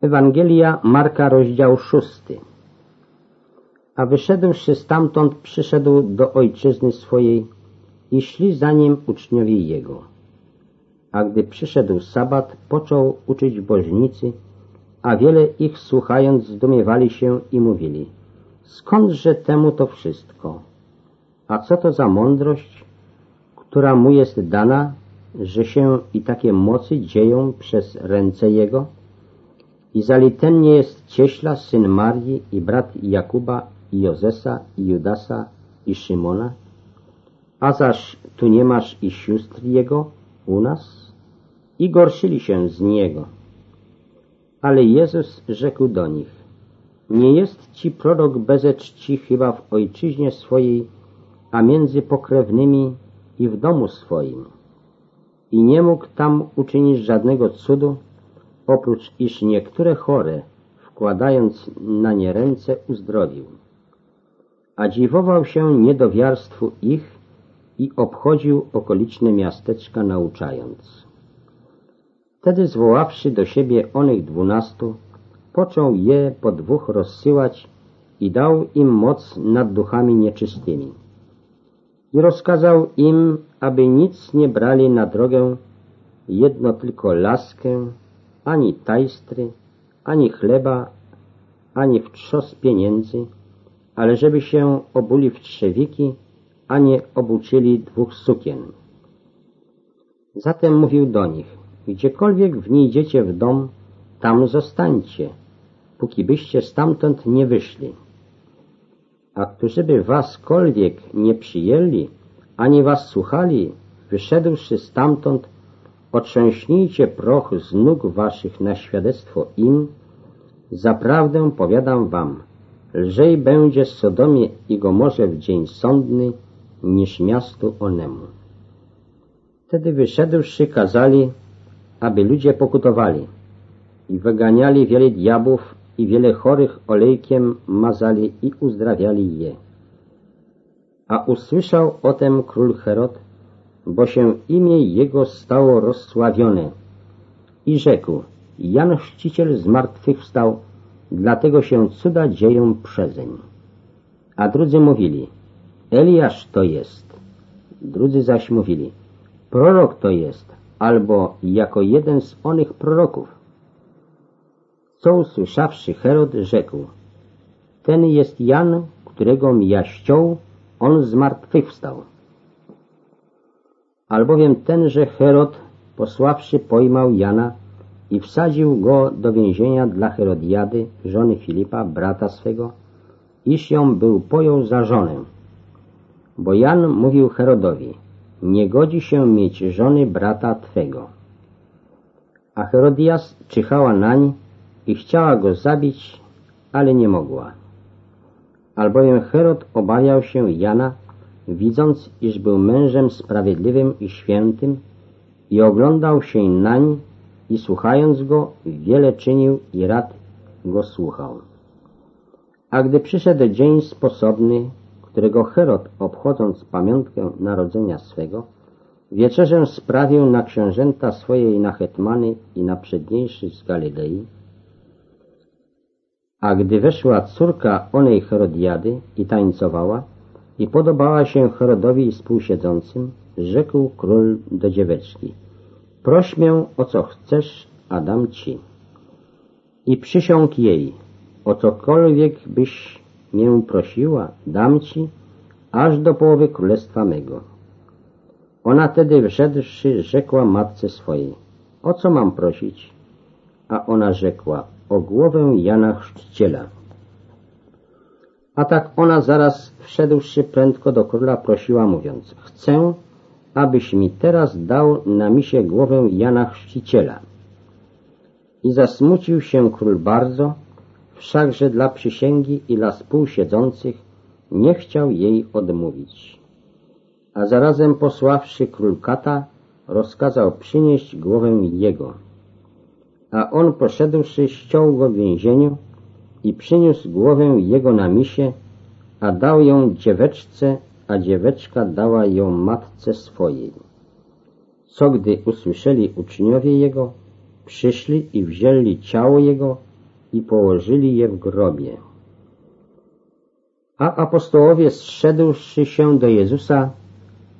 Ewangelia Marka, rozdział szósty. A wyszedłszy stamtąd, przyszedł do ojczyzny swojej i szli za nim uczniowie jego. A gdy przyszedł sabat, począł uczyć bożnicy, a wiele ich słuchając zdumiewali się i mówili, skądże temu to wszystko? A co to za mądrość, która mu jest dana, że się i takie mocy dzieją przez ręce jego? Izali ten nie jest cieśla, syn Marii i brat Jakuba i Jozesa i Judasa i Szymona? A zaś tu nie masz i sióstr jego u nas? I gorszyli się z niego. Ale Jezus rzekł do nich, nie jest ci prorok beze czci chyba w ojczyźnie swojej, a między pokrewnymi i w domu swoim. I nie mógł tam uczynić żadnego cudu, oprócz iż niektóre chore, wkładając na nie ręce, uzdrowił. A dziwował się niedowiarstwu ich i obchodził okoliczne miasteczka nauczając. Wtedy zwoławszy do siebie onych dwunastu, począł je po dwóch rozsyłać i dał im moc nad duchami nieczystymi. I rozkazał im, aby nic nie brali na drogę, jedno tylko laskę, ani tajstry, ani chleba, ani w trzos pieniędzy, ale żeby się obuli w trzewiki, a nie obuczyli dwóch sukien. Zatem mówił do nich, gdziekolwiek wniedziecie w dom, tam zostańcie, póki byście stamtąd nie wyszli. A którzyby waskolwiek nie przyjęli, ani was słuchali, wyszedłszy stamtąd, otrzęśnijcie proch z nóg waszych na świadectwo im, zaprawdę powiadam wam, lżej będzie Sodomie i Gomorze w dzień sądny, niż miastu onemu. Wtedy wyszedłszy kazali, aby ludzie pokutowali i wyganiali wiele diabłów i wiele chorych olejkiem mazali i uzdrawiali je. A usłyszał o tem król Herod, bo się imię jego stało rozsławione. I rzekł, Jan Chrzciciel z martwych wstał, dlatego się cuda dzieją przezeń. A drudzy mówili, Eliasz to jest. Drudzy zaś mówili, prorok to jest, albo jako jeden z onych proroków. Co usłyszawszy Herod, rzekł, ten jest Jan, którego ja ściął, on z martwych wstał albowiem tenże Herod, posławszy, pojmał Jana i wsadził go do więzienia dla Herodiady, żony Filipa, brata swego, iż ją był pojął za żonę. Bo Jan mówił Herodowi, nie godzi się mieć żony brata Twego. A Herodias czyhała nań i chciała go zabić, ale nie mogła. Albowiem Herod obawiał się Jana, widząc, iż był mężem sprawiedliwym i świętym i oglądał się nań i słuchając go, wiele czynił i rad go słuchał. A gdy przyszedł dzień sposobny, którego Herod, obchodząc pamiątkę narodzenia swego, wieczerzę sprawił na książęta swojej na hetmany i na przedniejszych z Galilei, a gdy weszła córka onej Herodiady i tańcowała, i podobała się Herodowi współsiedzącym, rzekł król do dzieweczki, proś mię o co chcesz, a dam ci. I przysiąg jej, o cokolwiek byś mię prosiła, dam ci, aż do połowy królestwa mego. Ona tedy wszedłszy rzekła matce swojej, o co mam prosić? A ona rzekła, o głowę Jana Chrzciciela. A tak ona zaraz wszedłszy prędko do króla prosiła mówiąc Chcę, abyś mi teraz dał na misie głowę Jana Chrzciciela. I zasmucił się król bardzo, wszakże dla przysięgi i dla współsiedzących nie chciał jej odmówić. A zarazem posławszy król Kata, rozkazał przynieść głowę jego. A on poszedłszy ściął go w więzieniu i przyniósł głowę jego na misie, a dał ją dzieweczce, a dzieweczka dała ją matce swojej. Co gdy usłyszeli uczniowie jego, przyszli i wzięli ciało jego i położyli je w grobie. A apostołowie zszedłszy się do Jezusa,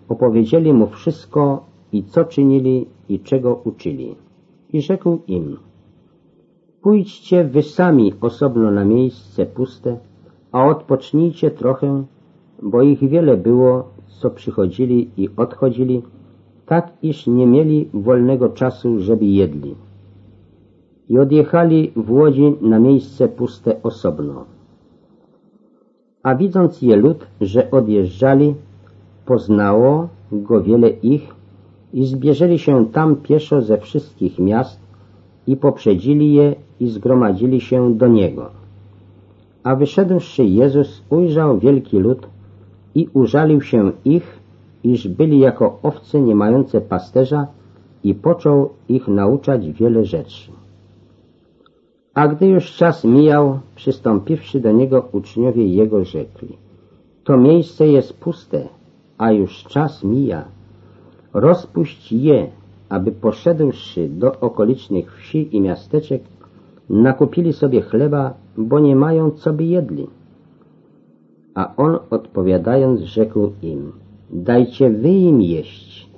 opowiedzieli mu wszystko i co czynili i czego uczyli. I rzekł im, pójdźcie wy sami osobno na miejsce puste, a odpocznijcie trochę, bo ich wiele było, co przychodzili i odchodzili, tak iż nie mieli wolnego czasu, żeby jedli. I odjechali w łodzi na miejsce puste osobno. A widząc je lud, że odjeżdżali, poznało go wiele ich i zbierzeli się tam pieszo ze wszystkich miast i poprzedzili je i zgromadzili się do niego. A wyszedłszy Jezus ujrzał wielki lud i użalił się ich, iż byli jako owce nie mające pasterza i począł ich nauczać wiele rzeczy. A gdy już czas mijał, przystąpiwszy do niego uczniowie jego rzekli, to miejsce jest puste, a już czas mija. Rozpuść je, aby poszedłszy do okolicznych wsi i miasteczek, nakupili sobie chleba, bo nie mają co by jedli. A on odpowiadając rzekł im, dajcie wy im jeść.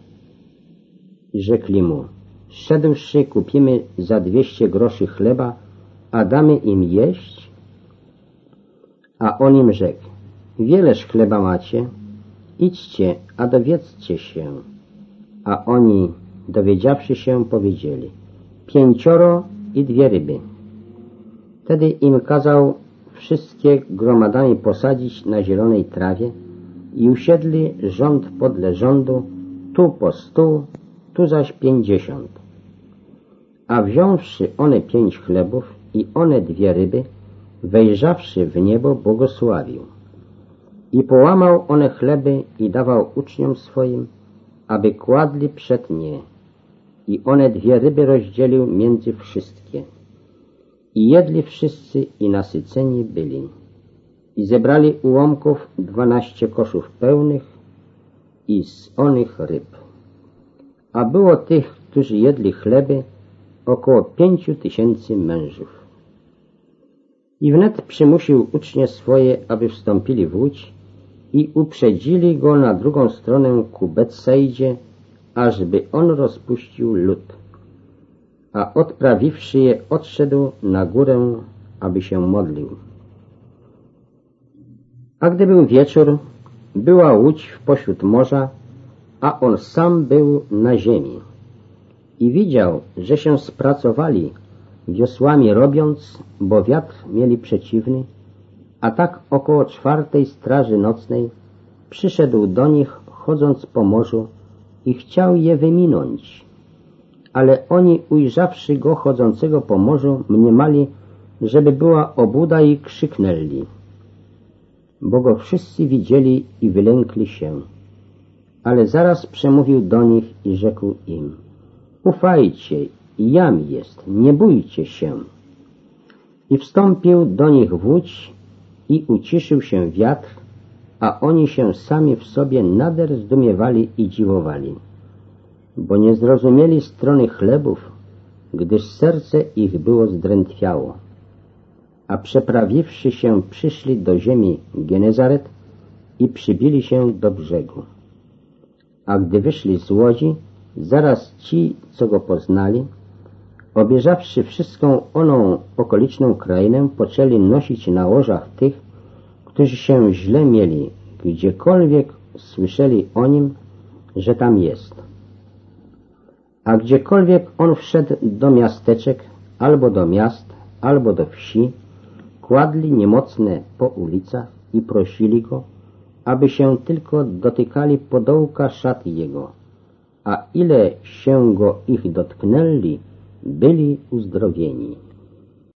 I rzekli mu, szedłszy kupimy za dwieście groszy chleba, a damy im jeść? A on im rzekł, wieleż chleba macie, idźcie, a dowiedzcie się. A oni, dowiedziawszy się, powiedzieli, pięcioro i dwie ryby. Wtedy im kazał wszystkie gromadami posadzić na zielonej trawie i usiedli rząd podle rządu, tu po stu, tu zaś pięćdziesiąt. A wziąwszy one pięć chlebów i one dwie ryby, wejrzawszy w niebo, błogosławił. I połamał one chleby i dawał uczniom swoim, aby kładli przed nie. I one dwie ryby rozdzielił między wszystkie. I jedli wszyscy i nasyceni byli. I zebrali ułomków dwanaście koszów pełnych i z onych ryb. A było tych, którzy jedli chleby, około pięciu tysięcy mężów. I wnet przymusił ucznie swoje, aby wstąpili w łódź i uprzedzili go na drugą stronę ku Betsejdzie, ażby on rozpuścił lud. A odprawiwszy je, odszedł na górę, aby się modlił. A gdy był wieczór, była łódź w pośród morza, a on sam był na ziemi. I widział, że się spracowali, wiosłami robiąc, bo wiatr mieli przeciwny, a tak około czwartej straży nocnej przyszedł do nich, chodząc po morzu i chciał je wyminąć. Ale oni, ujrzawszy go chodzącego po morzu, mniemali, żeby była obuda i krzyknęli. Bo go wszyscy widzieli i wylękli się. Ale zaraz przemówił do nich i rzekł im, ufajcie, jam jest, nie bójcie się. I wstąpił do nich w łódź i uciszył się wiatr, a oni się sami w sobie nader zdumiewali i dziwowali, bo nie zrozumieli strony chlebów, gdyż serce ich było zdrętwiało. A przeprawiwszy się, przyszli do ziemi Genezaret i przybili się do brzegu. A gdy wyszli z łodzi, zaraz ci, co go poznali, Obierzawszy wszystką oną okoliczną krainę, poczęli nosić na łożach tych, którzy się źle mieli, gdziekolwiek słyszeli o nim, że tam jest. A gdziekolwiek on wszedł do miasteczek, albo do miast, albo do wsi, kładli niemocne po ulicach i prosili go, aby się tylko dotykali podołka szat jego, a ile się go ich dotknęli, byli uzdrowieni.